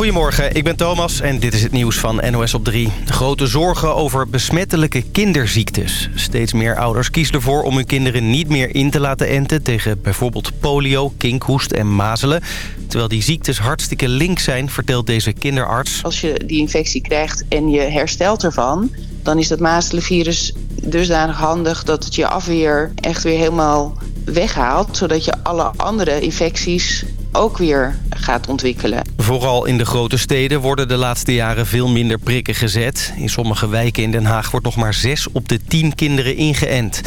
Goedemorgen, ik ben Thomas en dit is het nieuws van NOS op 3. Grote zorgen over besmettelijke kinderziektes. Steeds meer ouders kiezen ervoor om hun kinderen niet meer in te laten enten... tegen bijvoorbeeld polio, kinkhoest en mazelen. Terwijl die ziektes hartstikke link zijn, vertelt deze kinderarts. Als je die infectie krijgt en je herstelt ervan... dan is dat mazelenvirus dusdanig handig dat het je afweer echt weer helemaal weghaalt... zodat je alle andere infecties ook weer gaat ontwikkelen. Vooral in de grote steden worden de laatste jaren veel minder prikken gezet. In sommige wijken in Den Haag wordt nog maar 6 op de 10 kinderen ingeënt.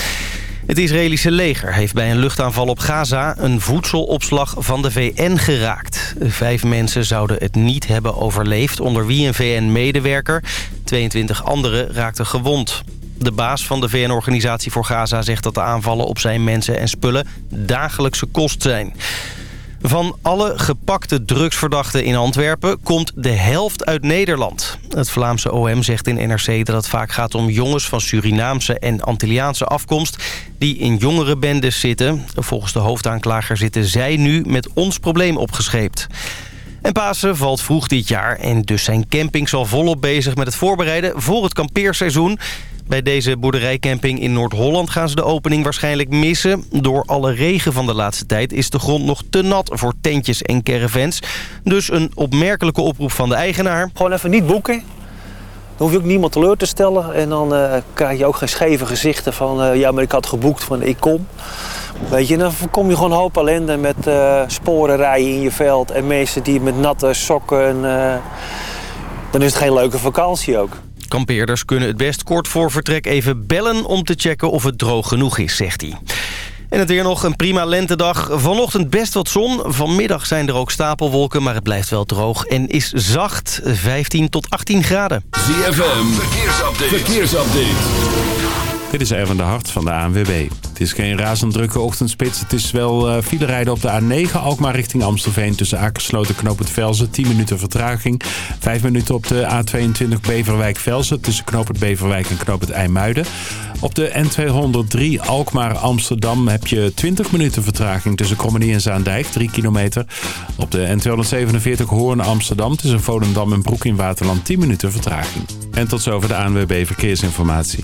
Het Israëlische leger heeft bij een luchtaanval op Gaza een voedselopslag van de VN geraakt. Vijf mensen zouden het niet hebben overleefd, onder wie een VN-medewerker. 22 anderen raakten gewond. De baas van de VN-organisatie voor Gaza zegt dat de aanvallen op zijn mensen en spullen dagelijkse kost zijn. Van alle gepakte drugsverdachten in Antwerpen komt de helft uit Nederland. Het Vlaamse OM zegt in NRC dat het vaak gaat om jongens van Surinaamse en Antilliaanse afkomst... die in jongere bendes zitten. Volgens de hoofdaanklager zitten zij nu met ons probleem opgescheept. En Pasen valt vroeg dit jaar en dus zijn campings al volop bezig met het voorbereiden voor het kampeerseizoen. Bij deze boerderijcamping in Noord-Holland gaan ze de opening waarschijnlijk missen. Door alle regen van de laatste tijd is de grond nog te nat voor tentjes en caravans. Dus een opmerkelijke oproep van de eigenaar. Gewoon even niet boeken. Dan hoef je ook niemand teleur te stellen. En dan uh, krijg je ook geen scheve gezichten van... Uh, ja, maar ik had geboekt van ik kom. Weet je, dan kom je gewoon een hoop ellende met uh, sporenrijen in je veld... en mensen die met natte sokken... dan is het geen leuke vakantie ook. Kampeerders kunnen het best kort voor vertrek even bellen om te checken of het droog genoeg is, zegt hij. En het weer nog een prima lentedag. Vanochtend best wat zon. Vanmiddag zijn er ook stapelwolken, maar het blijft wel droog. En is zacht, 15 tot 18 graden. ZFM, verkeersupdate. verkeersupdate. Dit is Erwin de Hart van de ANWB. Het is geen razend drukke ochtendspits. Het is wel uh, file rijden op de A9, Alkmaar richting Amstelveen... tussen Akersloot en het Velzen, 10 minuten vertraging. 5 minuten op de A22 Beverwijk-Velzen... tussen het Beverwijk en het IJmuiden. Op de N203 Alkmaar-Amsterdam heb je 20 minuten vertraging... tussen Krommenie en Zaandijk, 3 kilometer. Op de N247 Hoorn-Amsterdam tussen Volendam en Broek in Waterland... 10 minuten vertraging. En tot zover de ANWB Verkeersinformatie.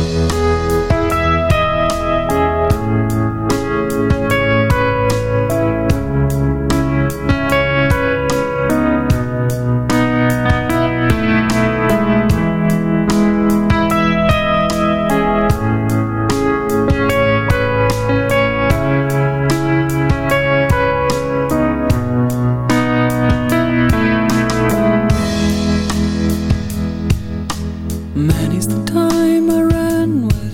Many's the time I ran with.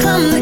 Come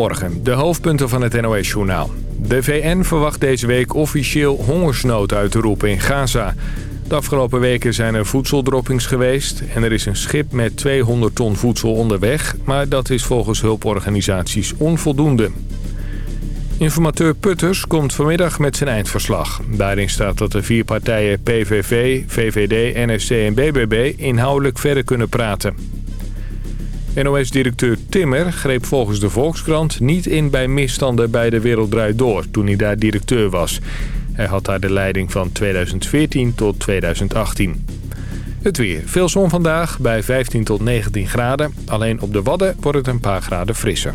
Goedemorgen, de hoofdpunten van het NOS-journaal. De VN verwacht deze week officieel hongersnood uit te roepen in Gaza. De afgelopen weken zijn er voedseldroppings geweest... en er is een schip met 200 ton voedsel onderweg... maar dat is volgens hulporganisaties onvoldoende. Informateur Putters komt vanmiddag met zijn eindverslag. Daarin staat dat de vier partijen PVV, VVD, NSC en BBB inhoudelijk verder kunnen praten. NOS-directeur Timmer greep volgens de Volkskrant niet in bij misstanden bij de Werelddruid Door toen hij daar directeur was. Hij had daar de leiding van 2014 tot 2018. Het weer. Veel zon vandaag bij 15 tot 19 graden. Alleen op de Wadden wordt het een paar graden frisser.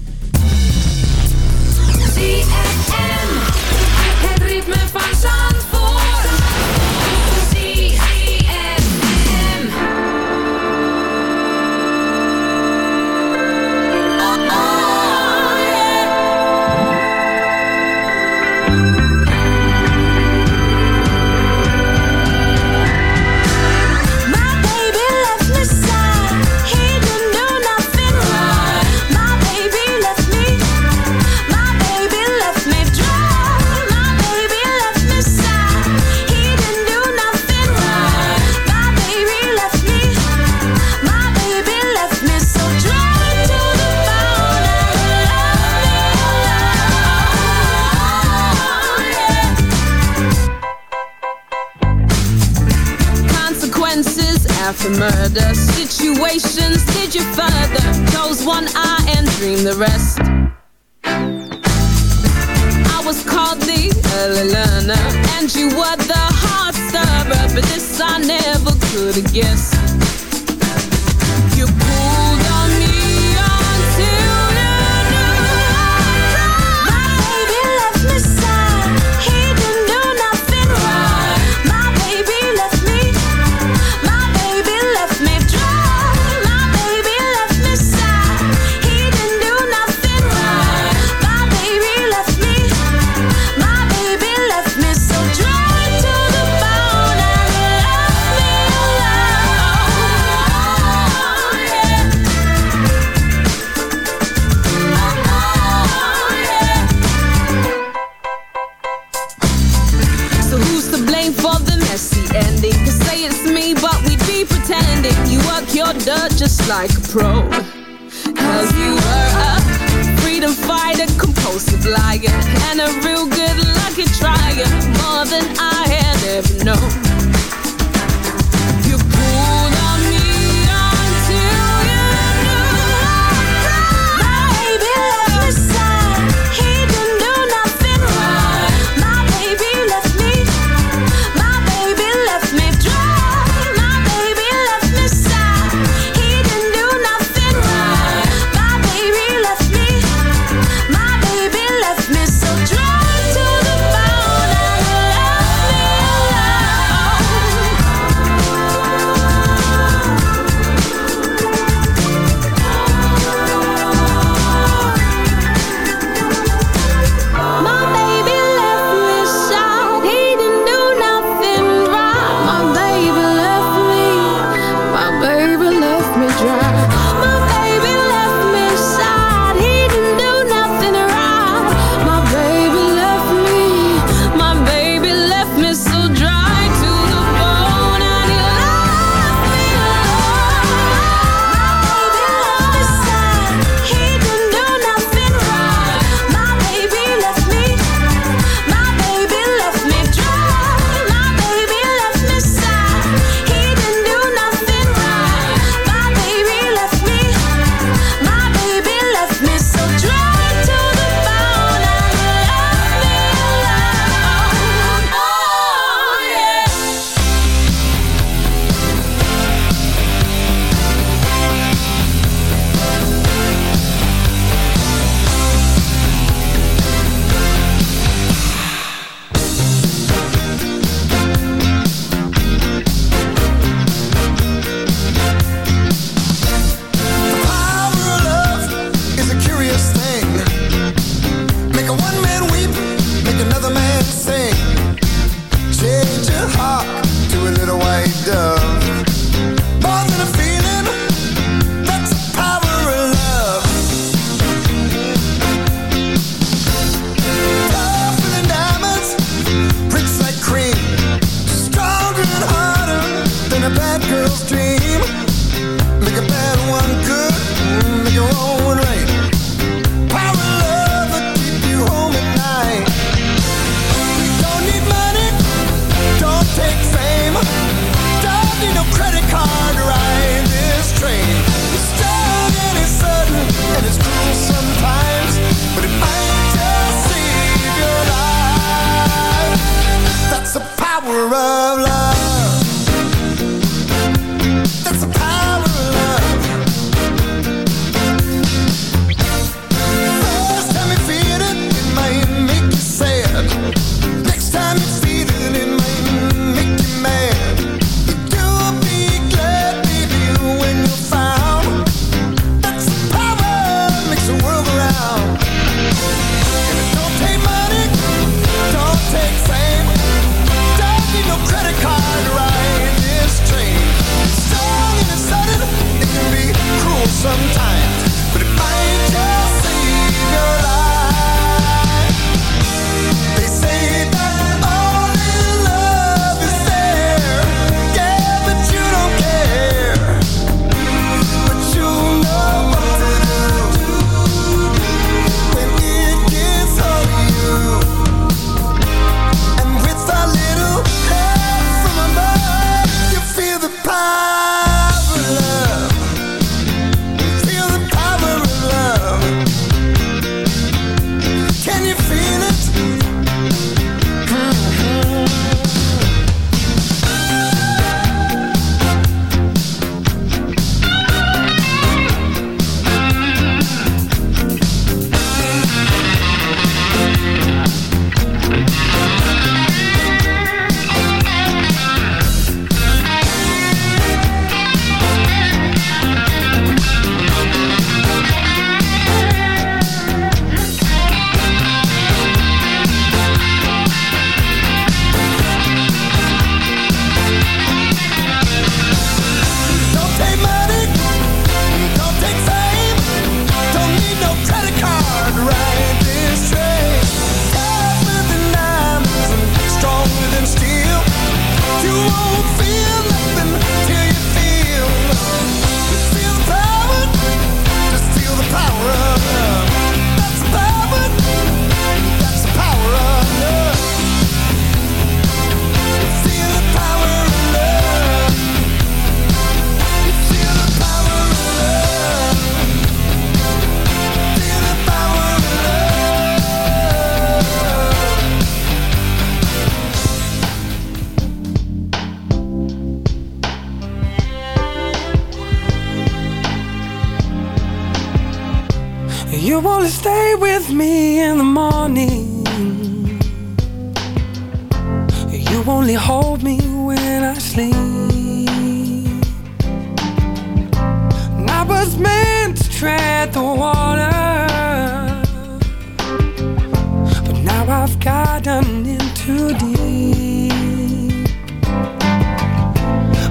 gotten in too deep.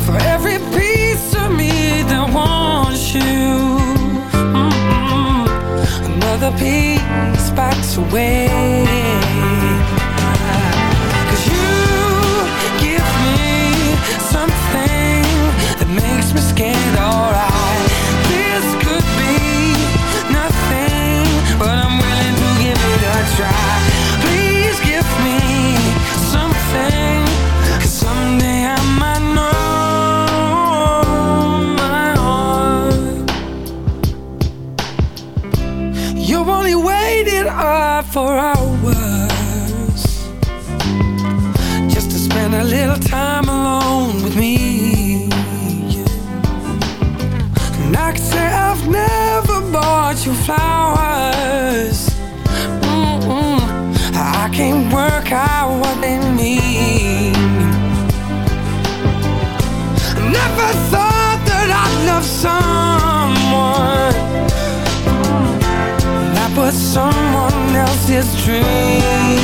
For every piece of me that wants you, mm -mm, another piece backs away. flowers. Mm -mm. I can't work out what they mean. Never thought that I'd love someone that was someone else's dream.